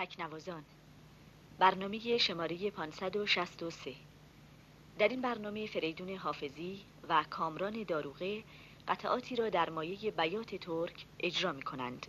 تکنوازان برنامه شماره 563 در این برنامه فریدون حافظی و کامران داروغه قطعاتی را در مایه بیات ترک اجرا می کنند.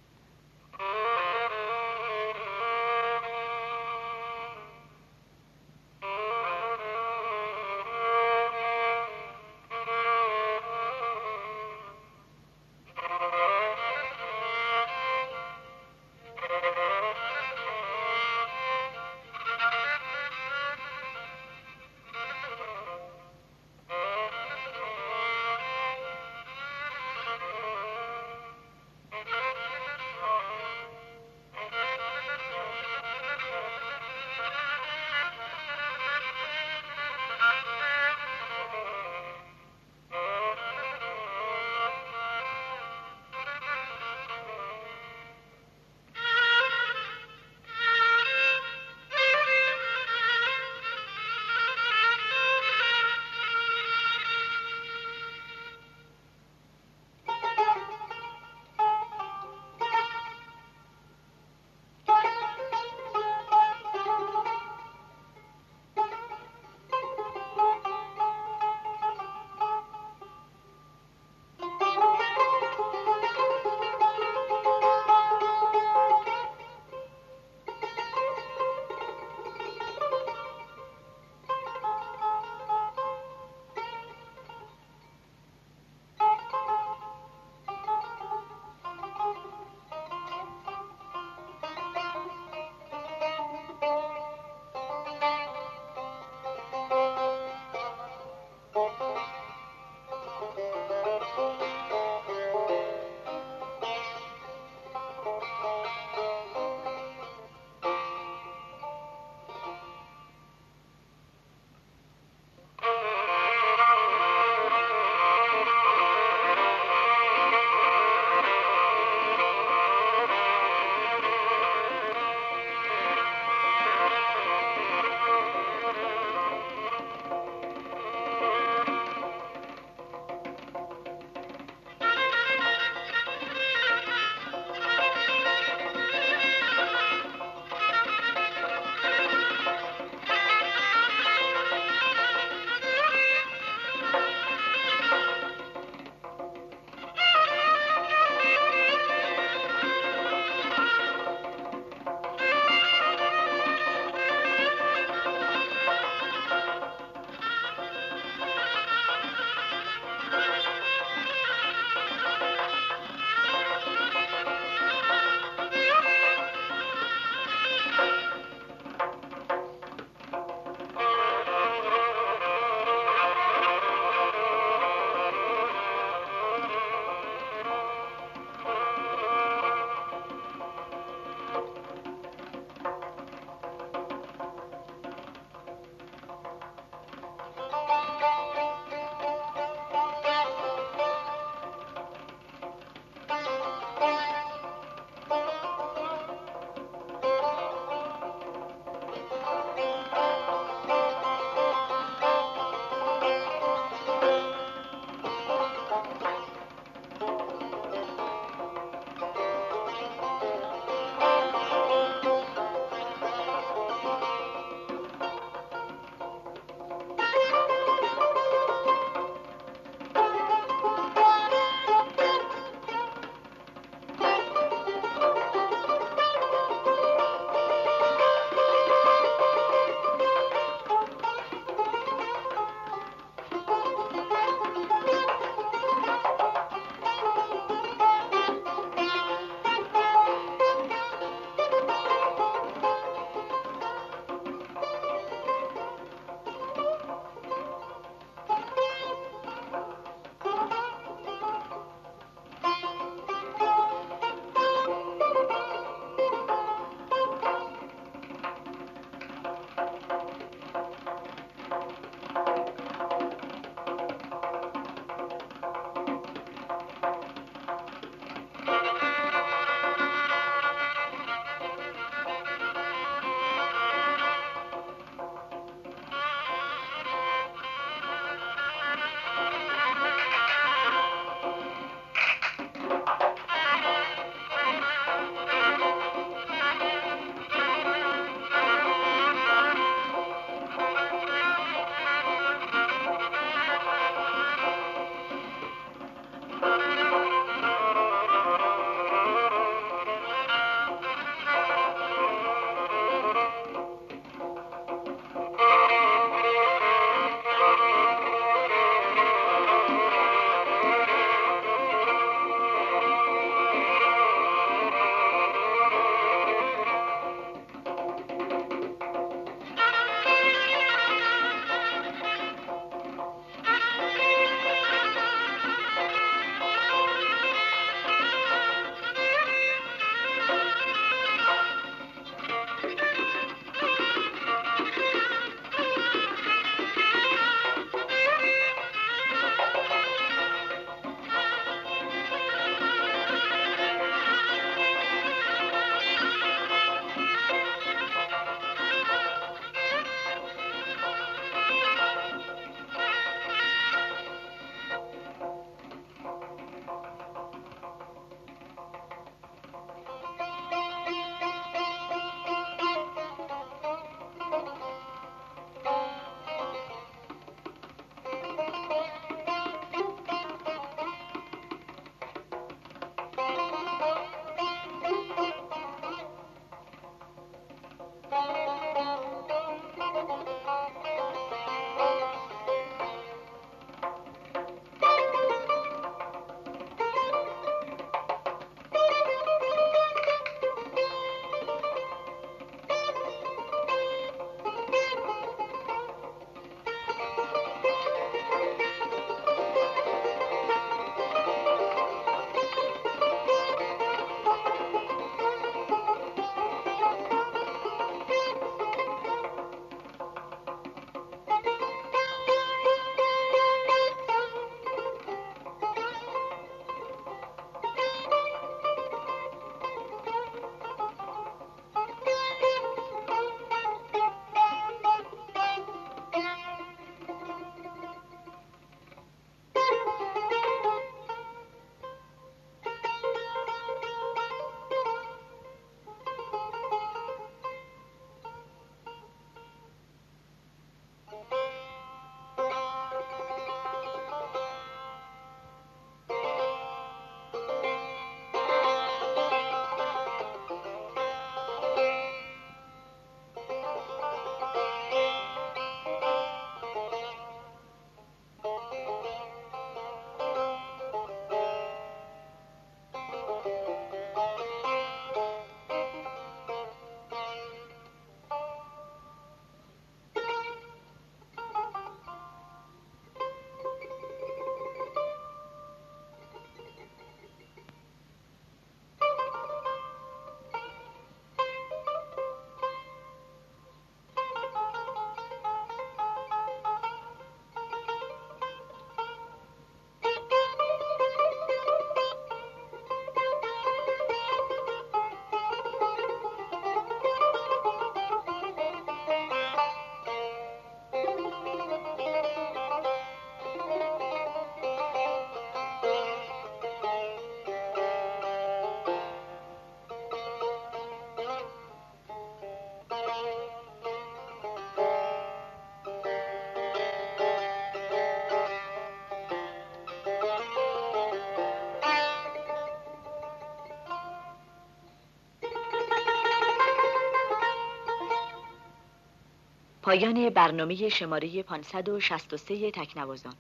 پایان برنامه شماره 563 تکنوازان.